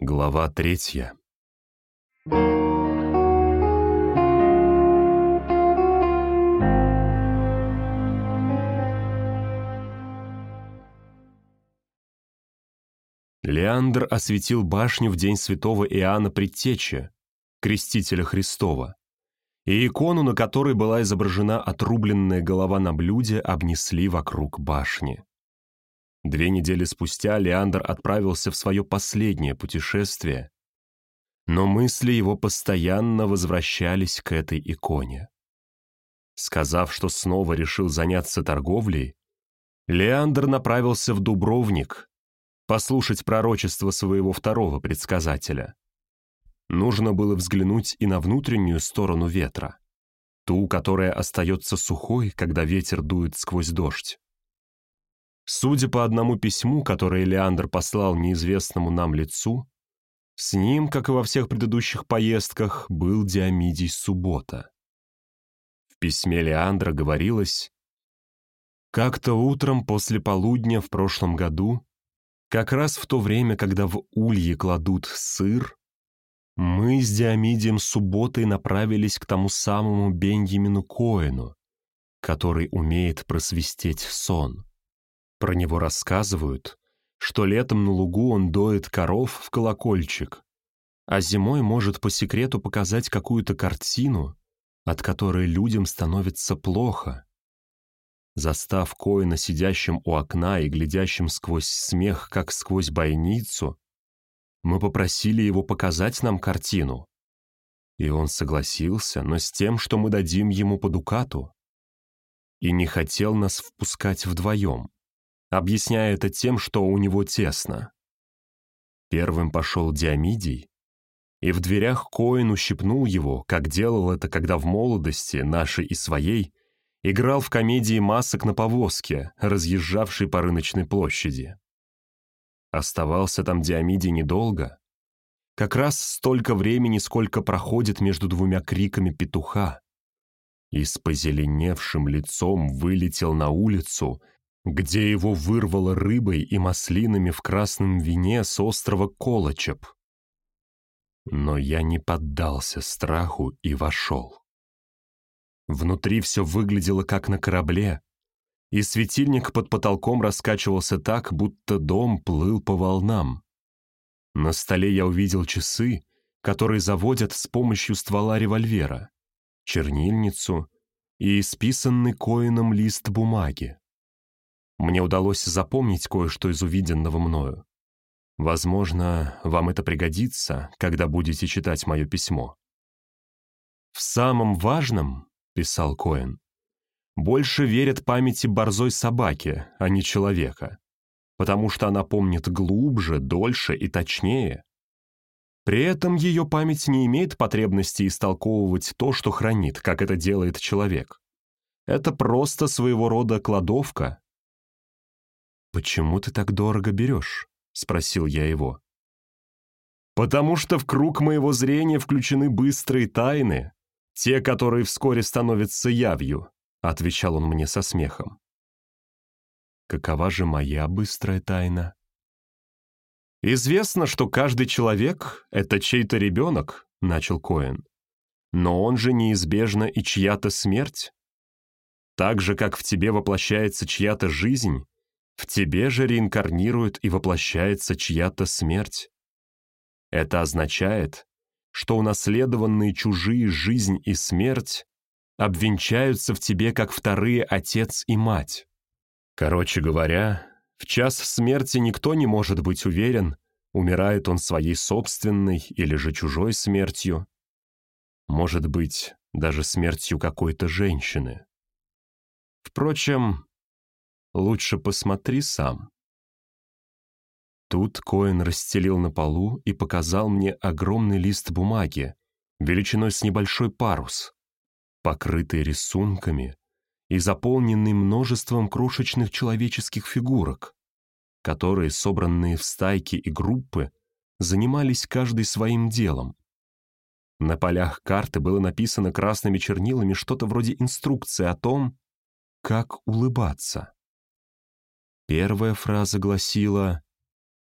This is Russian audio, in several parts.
Глава третья. Леандр осветил башню в день святого Иоанна Предтечи, крестителя Христова, и икону, на которой была изображена отрубленная голова на блюде, обнесли вокруг башни. Две недели спустя Леандр отправился в свое последнее путешествие, но мысли его постоянно возвращались к этой иконе. Сказав, что снова решил заняться торговлей, Леандр направился в Дубровник послушать пророчество своего второго предсказателя. Нужно было взглянуть и на внутреннюю сторону ветра, ту, которая остается сухой, когда ветер дует сквозь дождь. Судя по одному письму, которое Леандр послал неизвестному нам лицу, с ним, как и во всех предыдущих поездках, был Диамидий Суббота. В письме Леандра говорилось «Как-то утром после полудня в прошлом году, как раз в то время, когда в улье кладут сыр, мы с Диамидием Субботой направились к тому самому Беньямину Коэну, который умеет просвистеть сон. Про него рассказывают, что летом на лугу он доит коров в колокольчик, а зимой может по секрету показать какую-то картину, от которой людям становится плохо. Застав Коина сидящим у окна и глядящим сквозь смех, как сквозь бойницу, мы попросили его показать нам картину. И он согласился, но с тем, что мы дадим ему по дукату. И не хотел нас впускать вдвоем объясняя это тем, что у него тесно. Первым пошел Диамидий, и в дверях Коин ущипнул его, как делал это, когда в молодости, нашей и своей, играл в комедии масок на повозке, разъезжавшей по рыночной площади. Оставался там Диамидий недолго, как раз столько времени, сколько проходит между двумя криками петуха, и с позеленевшим лицом вылетел на улицу, где его вырвало рыбой и маслинами в красном вине с острова Колочеп. Но я не поддался страху и вошел. Внутри все выглядело как на корабле, и светильник под потолком раскачивался так, будто дом плыл по волнам. На столе я увидел часы, которые заводят с помощью ствола револьвера, чернильницу и исписанный коином лист бумаги. Мне удалось запомнить кое-что из увиденного мною. Возможно, вам это пригодится, когда будете читать мое письмо. «В самом важном, — писал Коэн, — больше верят памяти борзой собаки, а не человека, потому что она помнит глубже, дольше и точнее. При этом ее память не имеет потребности истолковывать то, что хранит, как это делает человек. Это просто своего рода кладовка, «Почему ты так дорого берешь?» — спросил я его. «Потому что в круг моего зрения включены быстрые тайны, те, которые вскоре становятся явью», — отвечал он мне со смехом. «Какова же моя быстрая тайна?» «Известно, что каждый человек — это чей-то ребенок», — начал Коэн. «Но он же неизбежно и чья-то смерть. Так же, как в тебе воплощается чья-то жизнь, в тебе же реинкарнирует и воплощается чья-то смерть. Это означает, что унаследованные чужие жизнь и смерть обвенчаются в тебе как вторые отец и мать. Короче говоря, в час смерти никто не может быть уверен, умирает он своей собственной или же чужой смертью. Может быть, даже смертью какой-то женщины. Впрочем, Лучше посмотри сам». Тут Коэн расстелил на полу и показал мне огромный лист бумаги, величиной с небольшой парус, покрытый рисунками и заполненный множеством крошечных человеческих фигурок, которые, собранные в стайки и группы, занимались каждый своим делом. На полях карты было написано красными чернилами что-то вроде инструкции о том, как улыбаться. Первая фраза гласила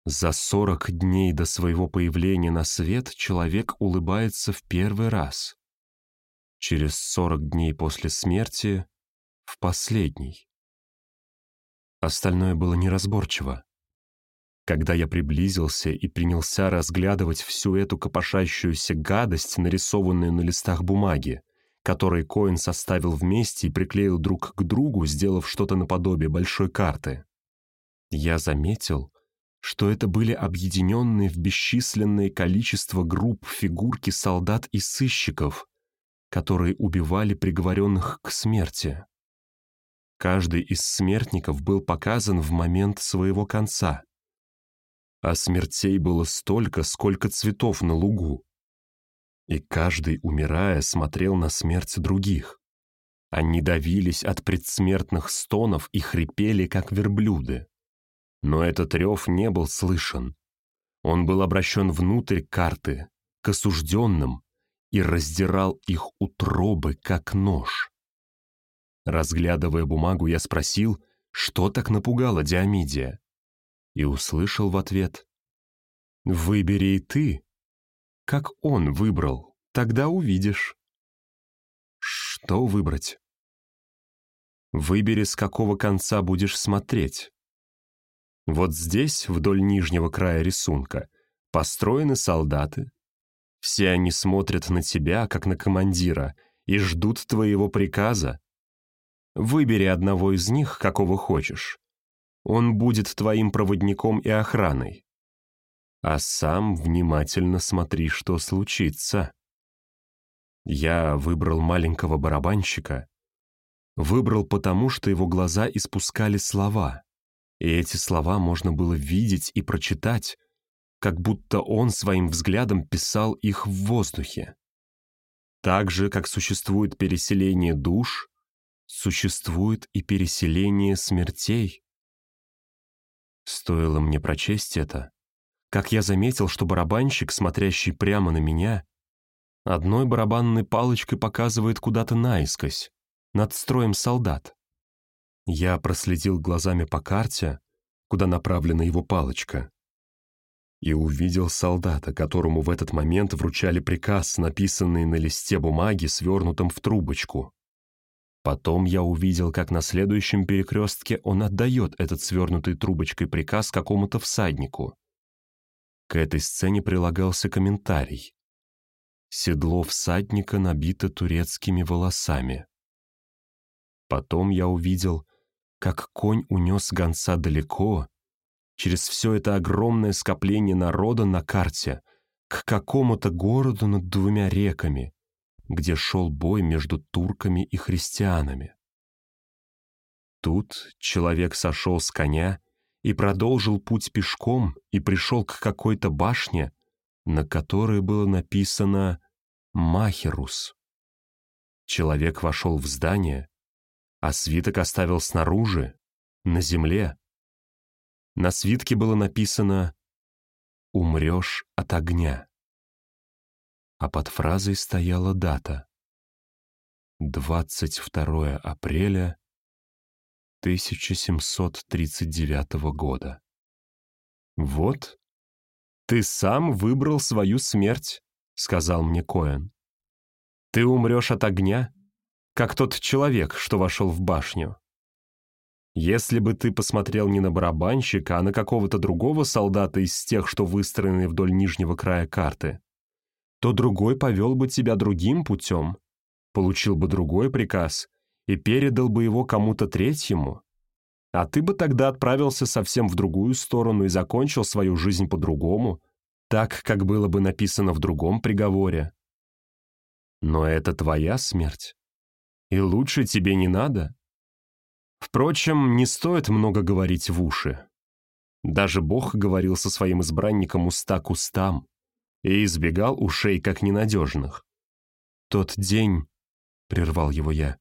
За сорок дней до своего появления на свет человек улыбается в первый раз. Через сорок дней после смерти — в последний. Остальное было неразборчиво. Когда я приблизился и принялся разглядывать всю эту копошащуюся гадость, нарисованную на листах бумаги, которые Коин составил вместе и приклеил друг к другу, сделав что-то наподобие большой карты, я заметил, что это были объединенные в бесчисленное количество групп фигурки солдат и сыщиков, которые убивали приговоренных к смерти. Каждый из смертников был показан в момент своего конца. А смертей было столько, сколько цветов на лугу. И каждый, умирая, смотрел на смерть других. Они давились от предсмертных стонов и хрипели, как верблюды. Но этот рев не был слышен. Он был обращен внутрь карты, к осужденным, и раздирал их утробы, как нож. Разглядывая бумагу, я спросил, что так напугало Диамидия, и услышал в ответ «Выбери и ты. Как он выбрал, тогда увидишь». Что выбрать? Выбери, с какого конца будешь смотреть. Вот здесь, вдоль нижнего края рисунка, построены солдаты. Все они смотрят на тебя, как на командира, и ждут твоего приказа. Выбери одного из них, какого хочешь. Он будет твоим проводником и охраной. А сам внимательно смотри, что случится. Я выбрал маленького барабанщика. Выбрал потому, что его глаза испускали слова — и эти слова можно было видеть и прочитать, как будто он своим взглядом писал их в воздухе. Так же, как существует переселение душ, существует и переселение смертей. Стоило мне прочесть это, как я заметил, что барабанщик, смотрящий прямо на меня, одной барабанной палочкой показывает куда-то наискось, над строем солдат. Я проследил глазами по карте, куда направлена его палочка, и увидел солдата, которому в этот момент вручали приказ, написанный на листе бумаги, свернутом в трубочку. Потом я увидел, как на следующем перекрестке он отдает этот свернутый трубочкой приказ какому-то всаднику. К этой сцене прилагался комментарий. Седло всадника набито турецкими волосами. Потом я увидел, как конь унес гонца далеко, через все это огромное скопление народа на карте, к какому-то городу над двумя реками, где шел бой между турками и христианами. Тут человек сошел с коня и продолжил путь пешком и пришел к какой-то башне, на которой было написано «Махерус». Человек вошел в здание, а свиток оставил снаружи, на земле. На свитке было написано «Умрешь от огня». А под фразой стояла дата. 22 апреля 1739 года. «Вот, ты сам выбрал свою смерть», — сказал мне Коэн. «Ты умрешь от огня, как тот человек, что вошел в башню. Если бы ты посмотрел не на барабанщика, а на какого-то другого солдата из тех, что выстроены вдоль нижнего края карты, то другой повел бы тебя другим путем, получил бы другой приказ и передал бы его кому-то третьему, а ты бы тогда отправился совсем в другую сторону и закончил свою жизнь по-другому, так, как было бы написано в другом приговоре. Но это твоя смерть и лучше тебе не надо. Впрочем, не стоит много говорить в уши. Даже Бог говорил со своим избранником уста к устам и избегал ушей как ненадежных. «Тот день», — прервал его я,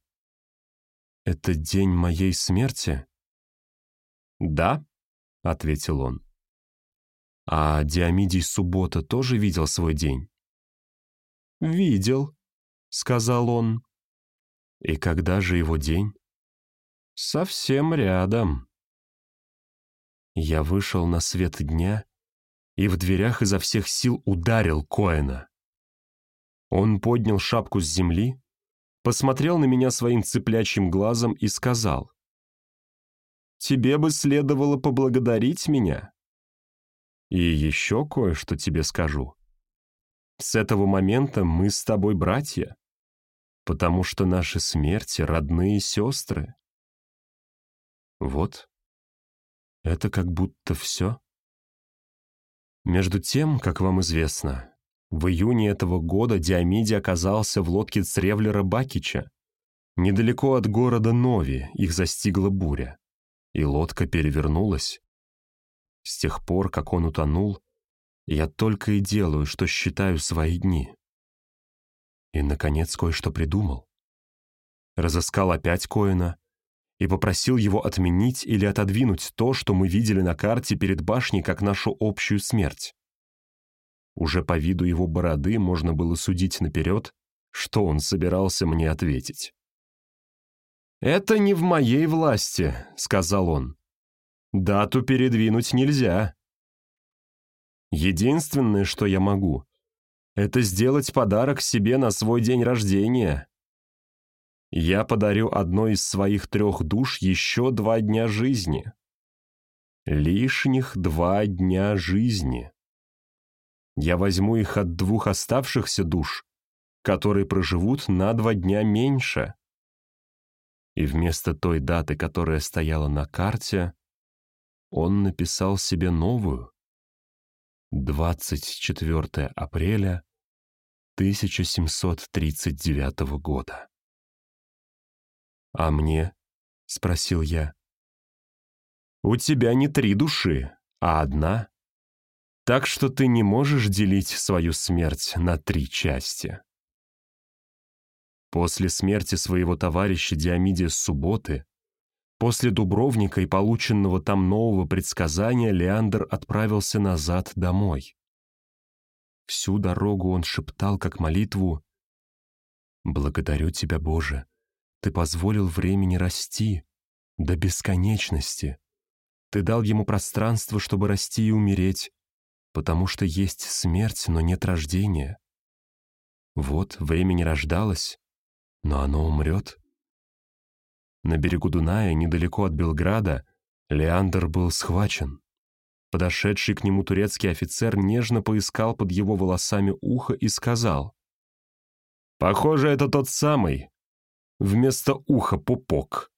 — «это день моей смерти?» «Да», — ответил он. «А Диамидий Суббота тоже видел свой день?» «Видел», — сказал он. И когда же его день? Совсем рядом. Я вышел на свет дня и в дверях изо всех сил ударил Коэна. Он поднял шапку с земли, посмотрел на меня своим цыплячьим глазом и сказал, «Тебе бы следовало поблагодарить меня. И еще кое-что тебе скажу. С этого момента мы с тобой братья, потому что наши смерти — родные сестры. Вот, это как будто все. Между тем, как вам известно, в июне этого года Диомиди оказался в лодке Цревлера Бакича. Недалеко от города Нови их застигла буря, и лодка перевернулась. С тех пор, как он утонул, я только и делаю, что считаю свои дни. И, наконец, кое-что придумал. Разыскал опять Коэна и попросил его отменить или отодвинуть то, что мы видели на карте перед башней как нашу общую смерть. Уже по виду его бороды можно было судить наперед, что он собирался мне ответить. «Это не в моей власти», — сказал он. «Дату передвинуть нельзя. Единственное, что я могу, это сделать подарок себе на свой день рождения. Я подарю одной из своих трех душ еще два дня жизни. Лишних два дня жизни. Я возьму их от двух оставшихся душ, которые проживут на два дня меньше. И вместо той даты, которая стояла на карте, он написал себе новую. 24 апреля 1739 года. «А мне?» — спросил я. «У тебя не три души, а одна. Так что ты не можешь делить свою смерть на три части». После смерти своего товарища Диомидия Субботы, после Дубровника и полученного там нового предсказания, Леандр отправился назад домой. Всю дорогу он шептал, как молитву, «Благодарю тебя, Боже, ты позволил времени расти до бесконечности. Ты дал ему пространство, чтобы расти и умереть, потому что есть смерть, но нет рождения. Вот время не рождалось, но оно умрет. На берегу Дуная, недалеко от Белграда, Леандр был схвачен. Подошедший к нему турецкий офицер нежно поискал под его волосами ухо и сказал, «Похоже, это тот самый, Вместо уха пупок.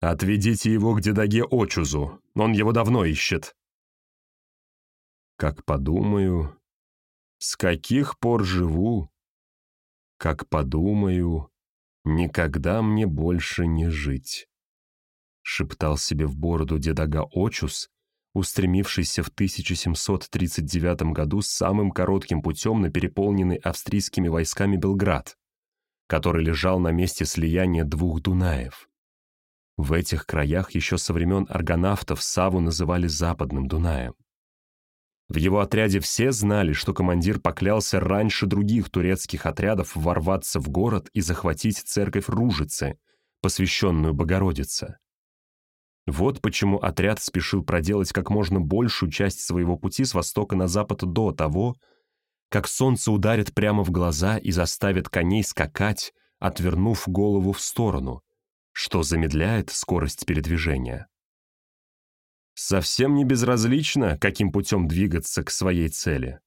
Отведите его к дедаге Очузу, он его давно ищет. Как подумаю, с каких пор живу, как подумаю, никогда мне больше не жить. Шептал себе в бороду дедага Очус, устремившийся в 1739 году самым коротким путем на переполненный австрийскими войсками Белград который лежал на месте слияния двух Дунаев. В этих краях еще со времен аргонавтов Саву называли Западным Дунаем. В его отряде все знали, что командир поклялся раньше других турецких отрядов ворваться в город и захватить церковь Ружицы, посвященную Богородице. Вот почему отряд спешил проделать как можно большую часть своего пути с востока на запад до того, как солнце ударит прямо в глаза и заставит коней скакать, отвернув голову в сторону, что замедляет скорость передвижения. «Совсем не безразлично, каким путем двигаться к своей цели»,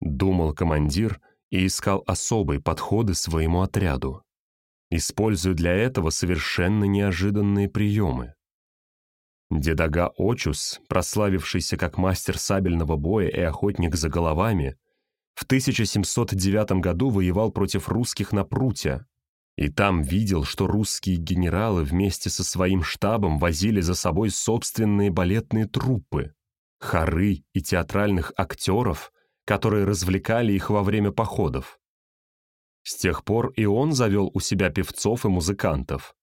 думал командир и искал особые подходы своему отряду, используя для этого совершенно неожиданные приемы. Дедага Очус, прославившийся как мастер сабельного боя и охотник за головами, в 1709 году воевал против русских на Пруте, и там видел, что русские генералы вместе со своим штабом возили за собой собственные балетные труппы, хоры и театральных актеров, которые развлекали их во время походов. С тех пор и он завел у себя певцов и музыкантов.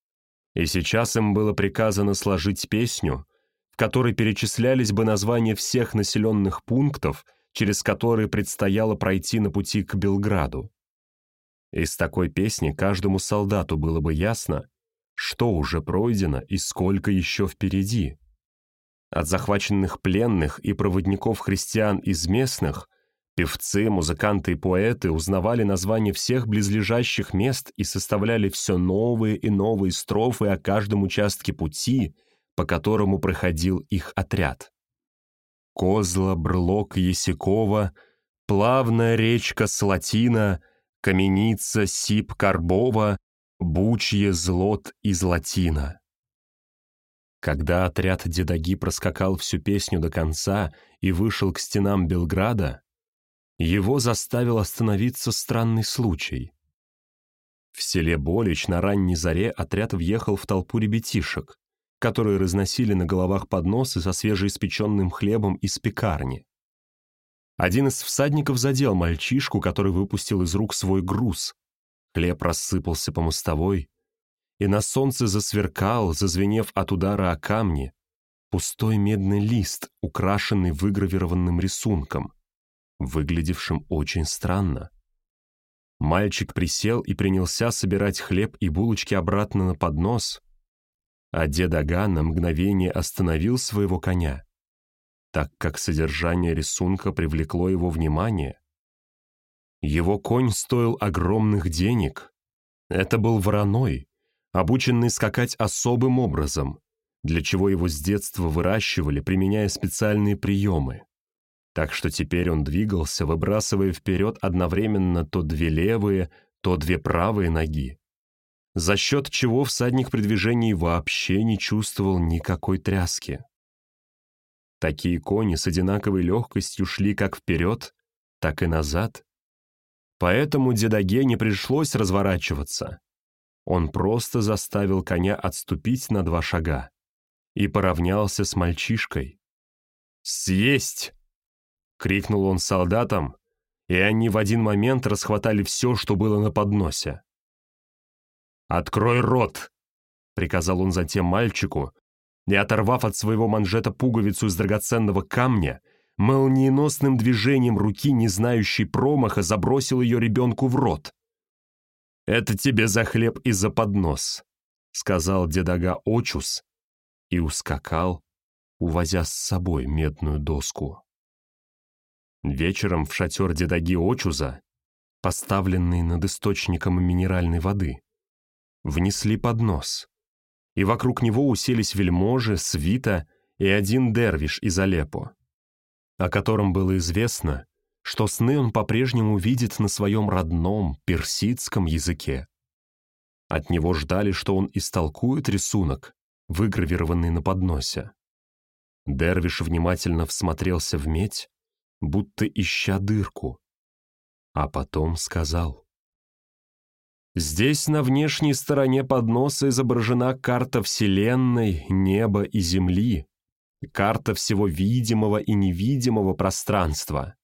И сейчас им было приказано сложить песню, в которой перечислялись бы названия всех населенных пунктов – через которые предстояло пройти на пути к Белграду. Из такой песни каждому солдату было бы ясно, что уже пройдено и сколько еще впереди. От захваченных пленных и проводников христиан из местных певцы, музыканты и поэты узнавали названия всех близлежащих мест и составляли все новые и новые строфы о каждом участке пути, по которому проходил их отряд. Козла, Брлок, Ясикова, плавная речка Слатина, Каменица, Сип, Карбова, Бучье, Злот и Златина. Когда отряд Дедаги проскакал всю песню до конца и вышел к стенам Белграда, его заставил остановиться странный случай. В селе Болич на ранней заре отряд въехал в толпу ребятишек, которые разносили на головах подносы со свежеиспеченным хлебом из пекарни. Один из всадников задел мальчишку, который выпустил из рук свой груз. Хлеб рассыпался по мостовой, и на солнце засверкал, зазвенев от удара о камни, пустой медный лист, украшенный выгравированным рисунком, выглядевшим очень странно. Мальчик присел и принялся собирать хлеб и булочки обратно на поднос, а дед Ага на мгновение остановил своего коня, так как содержание рисунка привлекло его внимание. Его конь стоил огромных денег. Это был вороной, обученный скакать особым образом, для чего его с детства выращивали, применяя специальные приемы. Так что теперь он двигался, выбрасывая вперед одновременно то две левые, то две правые ноги за счет чего всадник при движении вообще не чувствовал никакой тряски. Такие кони с одинаковой легкостью шли как вперед, так и назад. Поэтому Дедаге не пришлось разворачиваться. Он просто заставил коня отступить на два шага и поравнялся с мальчишкой. «Съесть!» — крикнул он солдатам, и они в один момент расхватали все, что было на подносе. «Открой рот!» — приказал он затем мальчику, и, оторвав от своего манжета пуговицу из драгоценного камня, молниеносным движением руки, не знающей промаха, забросил ее ребенку в рот. «Это тебе за хлеб и за поднос», — сказал дедага Очус и ускакал, увозя с собой медную доску. Вечером в шатер дедаги Очуза, поставленный над источником минеральной воды, внесли поднос, и вокруг него уселись вельможи, свита и один дервиш из Алеппо, о котором было известно, что сны он по-прежнему видит на своем родном персидском языке. От него ждали, что он истолкует рисунок, выгравированный на подносе. Дервиш внимательно всмотрелся в медь, будто ища дырку, а потом сказал — Здесь на внешней стороне подноса изображена карта Вселенной, неба и Земли, карта всего видимого и невидимого пространства.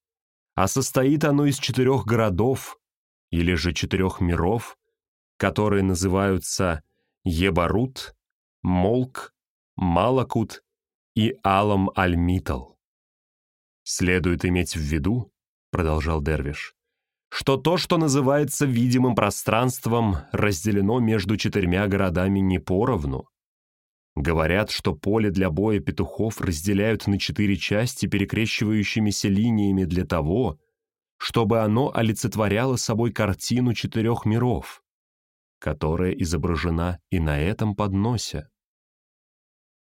А состоит оно из четырех городов, или же четырех миров, которые называются Ебарут, Молк, Малакут и Алам-Аль-Митал. Следует иметь в виду, продолжал Дервиш, что то, что называется видимым пространством, разделено между четырьмя городами не поровну. Говорят, что поле для боя петухов разделяют на четыре части перекрещивающимися линиями для того, чтобы оно олицетворяло собой картину четырех миров, которая изображена и на этом подносе.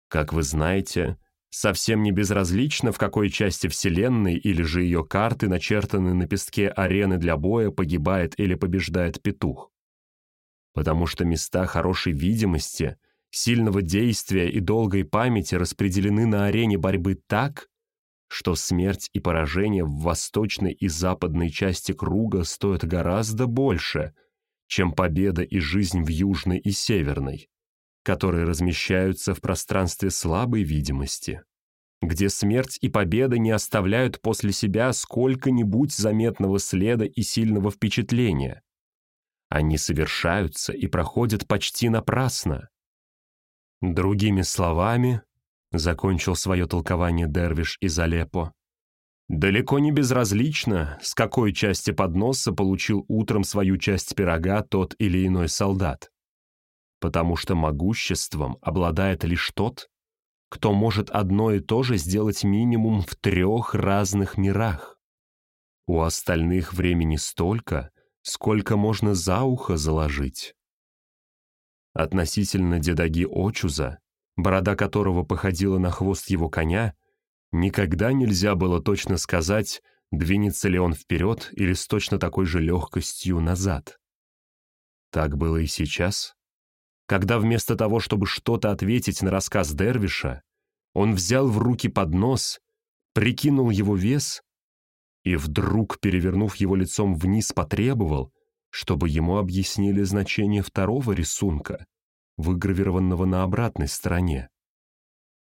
Как вы знаете, Совсем не безразлично, в какой части Вселенной или же ее карты, начертанные на песке арены для боя, погибает или побеждает петух. Потому что места хорошей видимости, сильного действия и долгой памяти распределены на арене борьбы так, что смерть и поражение в восточной и западной части круга стоят гораздо больше, чем победа и жизнь в южной и северной которые размещаются в пространстве слабой видимости, где смерть и победа не оставляют после себя сколько-нибудь заметного следа и сильного впечатления. Они совершаются и проходят почти напрасно. Другими словами, закончил свое толкование Дервиш из Алеппо, далеко не безразлично, с какой части подноса получил утром свою часть пирога тот или иной солдат потому что могуществом обладает лишь тот, кто может одно и то же сделать минимум в трех разных мирах. У остальных времени столько, сколько можно за ухо заложить. Относительно дедаги Очуза, борода которого походила на хвост его коня, никогда нельзя было точно сказать, двинется ли он вперед или с точно такой же легкостью назад. Так было и сейчас, когда вместо того, чтобы что-то ответить на рассказ Дервиша, он взял в руки поднос, прикинул его вес и вдруг, перевернув его лицом вниз, потребовал, чтобы ему объяснили значение второго рисунка, выгравированного на обратной стороне.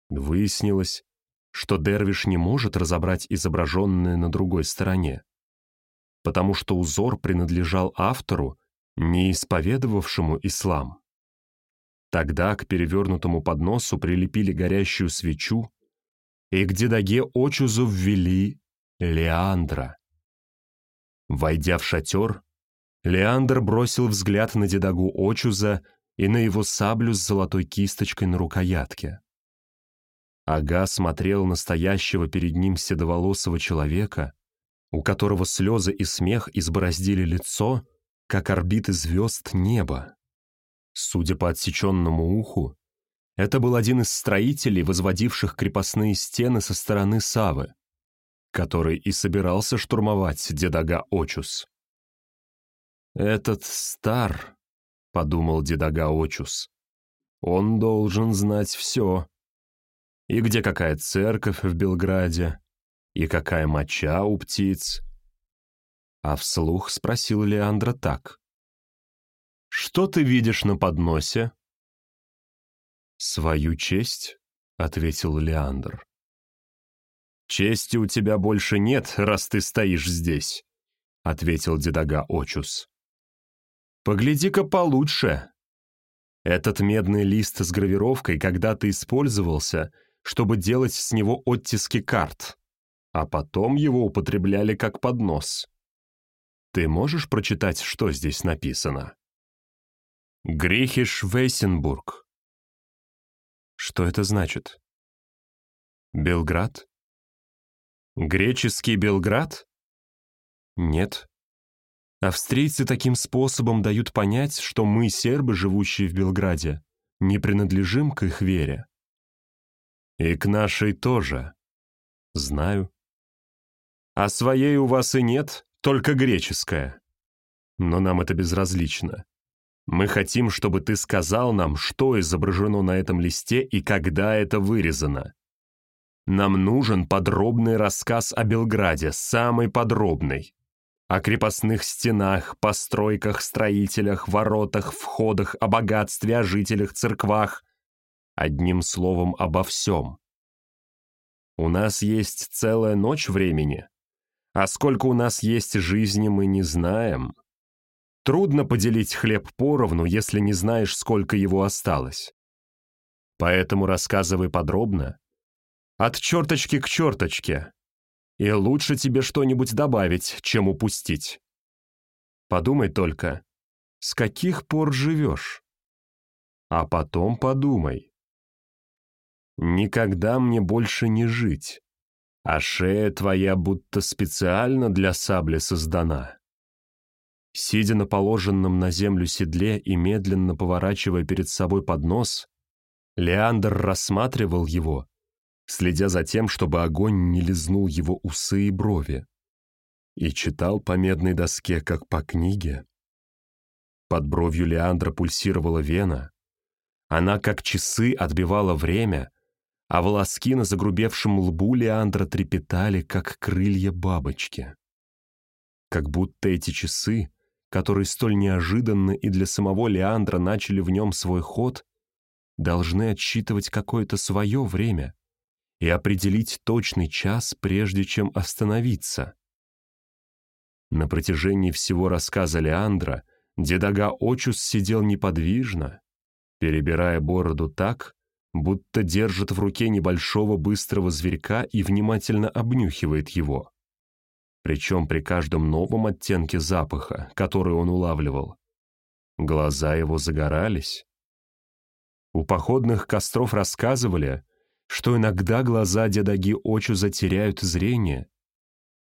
Выяснилось, что Дервиш не может разобрать изображенное на другой стороне, потому что узор принадлежал автору, не исповедовавшему ислам. Тогда к перевернутому подносу прилепили горящую свечу, и к дедаге Очузу ввели Леандра. Войдя в шатер, Леандр бросил взгляд на дедагу Очуза и на его саблю с золотой кисточкой на рукоятке. Ага смотрел настоящего перед ним седоволосого человека, у которого слезы и смех избороздили лицо, как орбиты звезд неба. Судя по отсеченному уху, это был один из строителей, возводивших крепостные стены со стороны Савы, который и собирался штурмовать Дедага Очус. «Этот стар», — подумал Дедага Очус, — «он должен знать все. И где какая церковь в Белграде, и какая моча у птиц, а вслух спросил Леандра так. «Что ты видишь на подносе?» «Свою честь», — ответил Леандр. «Чести у тебя больше нет, раз ты стоишь здесь», — ответил Дедага Очус. «Погляди-ка получше. Этот медный лист с гравировкой когда-то использовался, чтобы делать с него оттиски карт, а потом его употребляли как поднос. Ты можешь прочитать, что здесь написано? Грехиш Вейсенбург. Что это значит? Белград? Греческий Белград? Нет. Австрийцы таким способом дают понять, что мы, сербы, живущие в Белграде, не принадлежим к их вере. И к нашей тоже. Знаю. А своей у вас и нет, только греческое. Но нам это безразлично. Мы хотим, чтобы ты сказал нам, что изображено на этом листе и когда это вырезано. Нам нужен подробный рассказ о Белграде, самый подробный. О крепостных стенах, постройках, строителях, воротах, входах, о богатстве, о жителях, церквах. Одним словом, обо всем. У нас есть целая ночь времени, а сколько у нас есть жизни, мы не знаем. Трудно поделить хлеб поровну, если не знаешь, сколько его осталось. Поэтому рассказывай подробно. От черточки к черточке. И лучше тебе что-нибудь добавить, чем упустить. Подумай только, с каких пор живешь? А потом подумай. Никогда мне больше не жить а шея твоя будто специально для сабли создана. Сидя на положенном на землю седле и медленно поворачивая перед собой поднос, Леандр рассматривал его, следя за тем, чтобы огонь не лизнул его усы и брови, и читал по медной доске, как по книге. Под бровью Леандра пульсировала вена, она, как часы, отбивала время, а волоски на загрубевшем лбу Леандра трепетали, как крылья бабочки. Как будто эти часы, которые столь неожиданно и для самого Леандра начали в нем свой ход, должны отсчитывать какое-то свое время и определить точный час, прежде чем остановиться. На протяжении всего рассказа Леандра Дедага Очус сидел неподвижно, перебирая бороду так, будто держит в руке небольшого быстрого зверька и внимательно обнюхивает его. Причем при каждом новом оттенке запаха, который он улавливал, глаза его загорались. У походных костров рассказывали, что иногда глаза дядаги Очу затеряют зрение,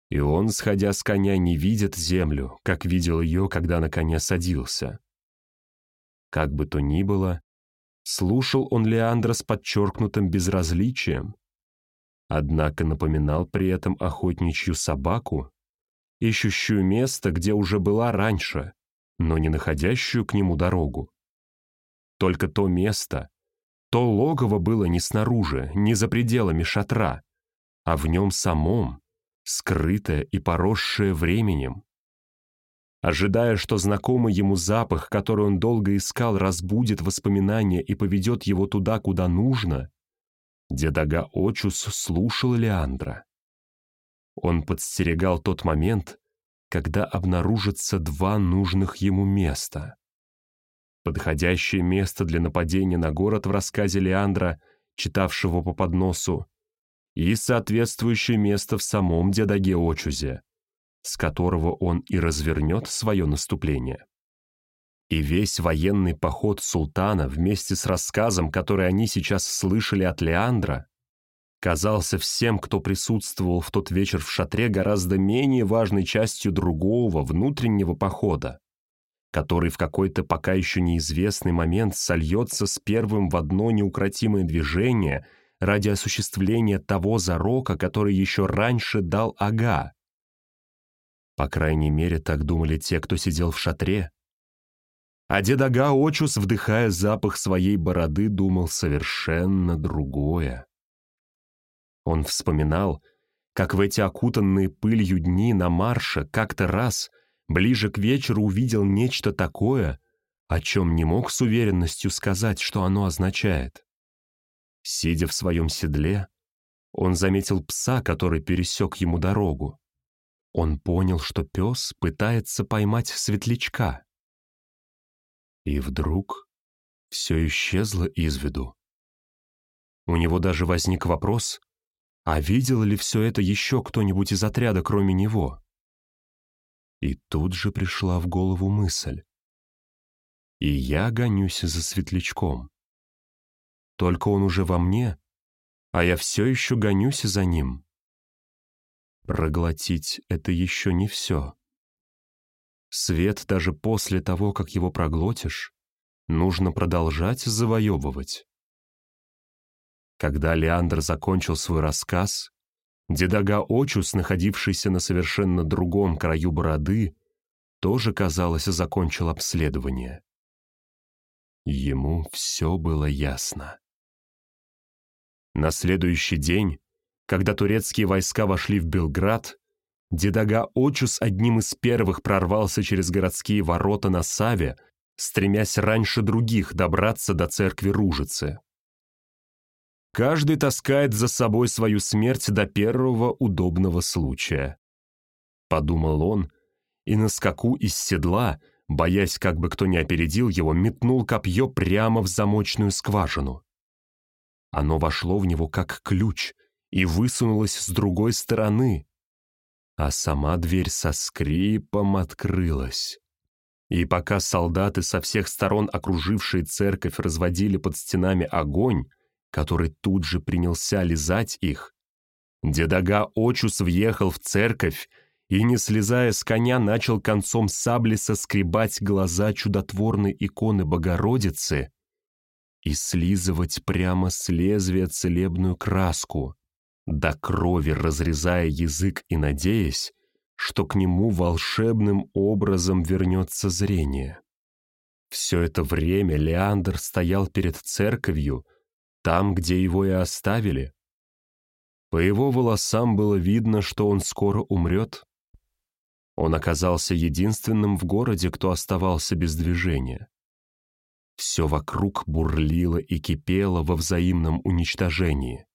и он, сходя с коня, не видит землю, как видел ее, когда на коне садился. Как бы то ни было, слушал он Леандра с подчеркнутым безразличием, однако напоминал при этом охотничью собаку, ищущую место, где уже была раньше, но не находящую к нему дорогу. Только то место, то логово было не снаружи, не за пределами шатра, а в нем самом, скрытое и поросшее временем. Ожидая, что знакомый ему запах, который он долго искал, разбудит воспоминания и поведет его туда, куда нужно, Дедага Очус слушал Леандра. Он подстерегал тот момент, когда обнаружатся два нужных ему места. Подходящее место для нападения на город в рассказе Леандра, читавшего по подносу, и соответствующее место в самом Дедаге Очузе, с которого он и развернет свое наступление. И весь военный поход султана вместе с рассказом, который они сейчас слышали от Леандра, казался всем, кто присутствовал в тот вечер в шатре, гораздо менее важной частью другого внутреннего похода, который в какой-то пока еще неизвестный момент сольется с первым в одно неукротимое движение ради осуществления того зарока, который еще раньше дал Ага. По крайней мере, так думали те, кто сидел в шатре, а дедага Очус, вдыхая запах своей бороды, думал совершенно другое. Он вспоминал, как в эти окутанные пылью дни на марше как-то раз, ближе к вечеру, увидел нечто такое, о чем не мог с уверенностью сказать, что оно означает. Сидя в своем седле, он заметил пса, который пересек ему дорогу. Он понял, что пес пытается поймать светлячка. И вдруг все исчезло из виду. У него даже возник вопрос, а видел ли все это еще кто-нибудь из отряда, кроме него? И тут же пришла в голову мысль. И я гонюсь за светлячком. Только он уже во мне, а я все еще гонюсь за ним. Проглотить — это еще не все. Свет даже после того, как его проглотишь, нужно продолжать завоевывать. Когда Леандр закончил свой рассказ, Дедага Очус, находившийся на совершенно другом краю бороды, тоже, казалось, закончил обследование. Ему все было ясно. На следующий день, когда турецкие войска вошли в Белград, Дедага Очус одним из первых прорвался через городские ворота на Саве, стремясь раньше других добраться до церкви Ружицы. Каждый таскает за собой свою смерть до первого удобного случая. Подумал он, и на скаку из седла, боясь, как бы кто ни опередил его, метнул копье прямо в замочную скважину. Оно вошло в него как ключ и высунулось с другой стороны, а сама дверь со скрипом открылась. И пока солдаты со всех сторон, окружившие церковь, разводили под стенами огонь, который тут же принялся лизать их, дедага Очус въехал в церковь и, не слезая с коня, начал концом сабли соскребать глаза чудотворной иконы Богородицы и слизывать прямо с лезвия целебную краску, до крови разрезая язык и надеясь, что к нему волшебным образом вернется зрение. Все это время Леандр стоял перед церковью, там, где его и оставили. По его волосам было видно, что он скоро умрет. Он оказался единственным в городе, кто оставался без движения. Все вокруг бурлило и кипело во взаимном уничтожении.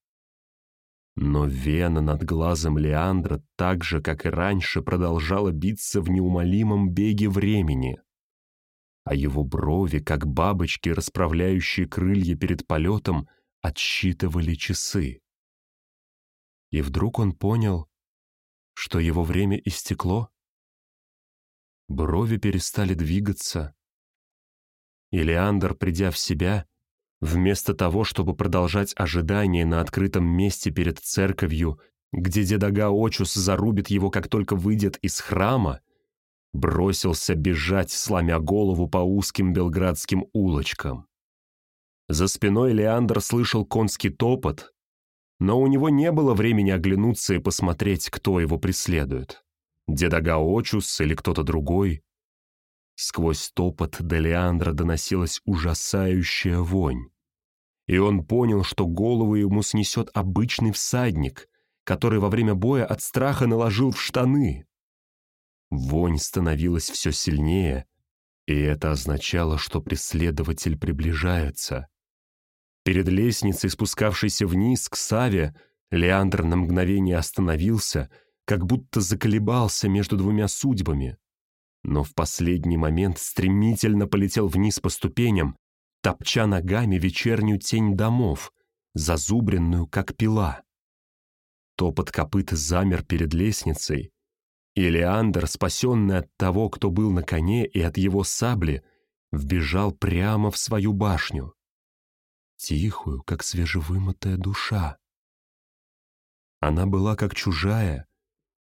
Но вена над глазом Леандра так же, как и раньше, продолжала биться в неумолимом беге времени. А его брови, как бабочки, расправляющие крылья перед полетом, отсчитывали часы. И вдруг он понял, что его время истекло. Брови перестали двигаться, и Леандр, придя в себя, Вместо того, чтобы продолжать ожидание на открытом месте перед церковью, где дедага Очус зарубит его, как только выйдет из храма, бросился бежать, сломя голову по узким белградским улочкам. За спиной Леандр слышал конский топот, но у него не было времени оглянуться и посмотреть, кто его преследует. Дедага Очус или кто-то другой. Сквозь топот до Леандра доносилась ужасающая вонь. И он понял, что голову ему снесет обычный всадник, который во время боя от страха наложил в штаны. Вонь становилась все сильнее, и это означало, что преследователь приближается. Перед лестницей, спускавшейся вниз к Саве, Леандр на мгновение остановился, как будто заколебался между двумя судьбами но в последний момент стремительно полетел вниз по ступеням, топча ногами вечернюю тень домов, зазубренную, как пила. Топот копыт замер перед лестницей, и Леандр, спасенный от того, кто был на коне и от его сабли, вбежал прямо в свою башню. Тихую, как свежевымытая душа. Она была как чужая,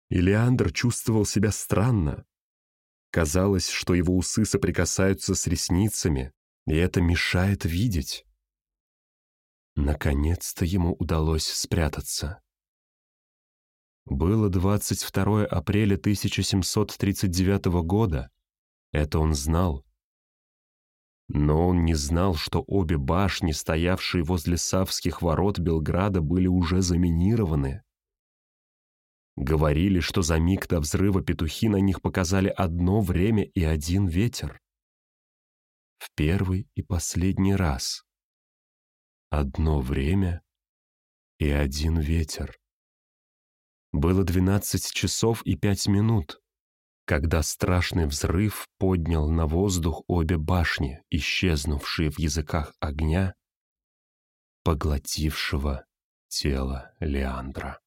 и Леандр чувствовал себя странно. Казалось, что его усы соприкасаются с ресницами, и это мешает видеть. Наконец-то ему удалось спрятаться. Было 22 апреля 1739 года, это он знал. Но он не знал, что обе башни, стоявшие возле Савских ворот Белграда, были уже заминированы. Говорили, что за миг до взрыва петухи на них показали одно время и один ветер. В первый и последний раз. Одно время и один ветер. Было двенадцать часов и пять минут, когда страшный взрыв поднял на воздух обе башни, исчезнувшие в языках огня, поглотившего тело Леандра.